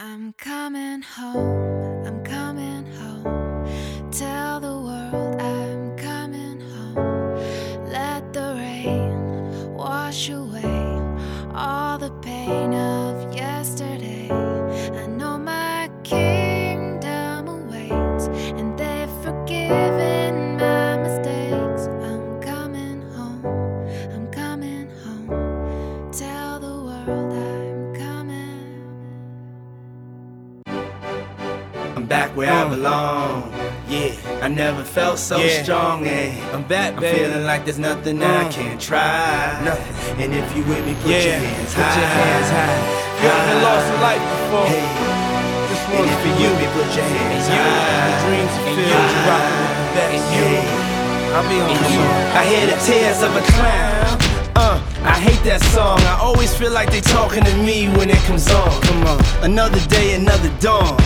I'm coming home, I'm coming home. Tell the world I'm coming home. Let the rain wash away all the pain I'm back where I belong. Yeah, I never felt so Yeah. strong. And I'm back, I'm baby. feeling like there's nothing I Uh. can't try. Nothing. And if you with me, put Yeah, your hands put high. your hands high. You been lost in life before? Hey, This and one's if for you you. me, put your And hands you, high. the dreams And you. you rockin' the best. And you. I'll be on And you. I hear the tears of a clown. Uh, I hate that song. I always feel like they talking to me when it comes on. Come on. Another day, another dawn.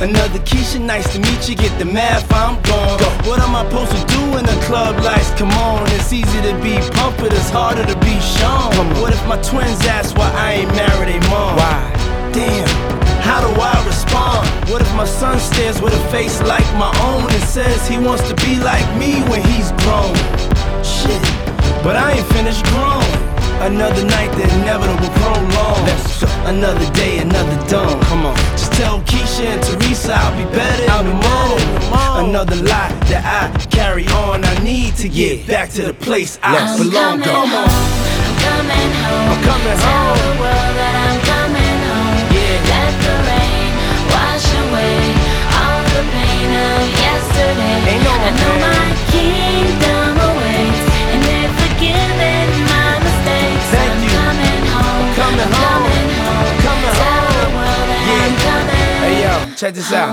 Another Keisha, nice to meet you. Get the math, I'm gone. Go. What am I supposed to do when the club lights come on? It's easy to be pumped, but it's harder to be shown. What if my twins ask why I ain't married a mom? Why? Damn, how do I respond? What if my son stares with a face like my own and says he wants to be like me when he's grown? Shit, but I ain't finished growing. Another night, the inevitable prolong. Another day, another dawn. Another lie that I carry on. I need to get back to the place I Let's belong. Coming Come on. I'm coming home. I'm coming Tell home. the world that I'm coming home. Yeah. Let the rain wash away all the pain of yesterday. Ain't no I know my kingdom awaits, and they've forgiven my mistakes. Thank I'm you. coming home. coming I'm home. coming home. coming Tell home. the world that Yeah. I'm coming. Hey yo, check this out.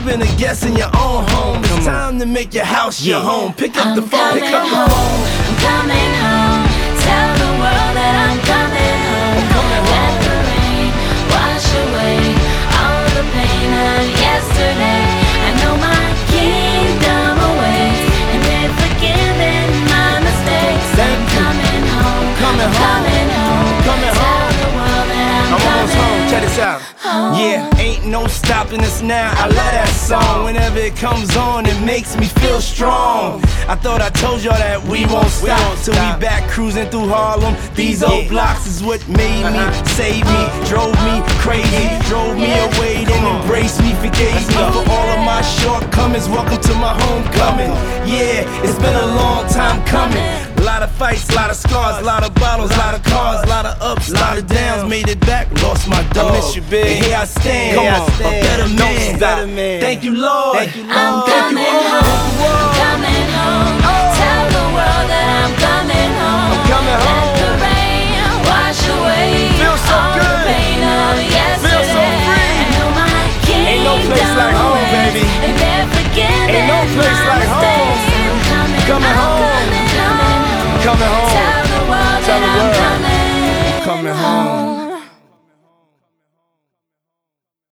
you've been a guest in your own home. It's time to make your house your home. Pick up I'm the phone, pick up the home. phone. No stopping us now. I love that song. Whenever it comes on, it makes me feel strong. I thought I told y'all that we won't stop till we back cruising through Harlem. These old blocks is what made me, Uh-huh. saved me, drove me crazy, drove me away, then embraced me, forgave me for all of my shortcomings. Welcome to my homecoming. Yeah, it's been a long time coming. A lot of fights, a lot of scars, a lot of bottles, a lot of cars, a lot of ups, a lot of downs. Made it back, lost my dog. I miss you, big. And here I stand, Come here I stand. a better Don't man. stop. Better man. Thank you, Lord. Thank you, I'm Lord. coming home. I'm coming home.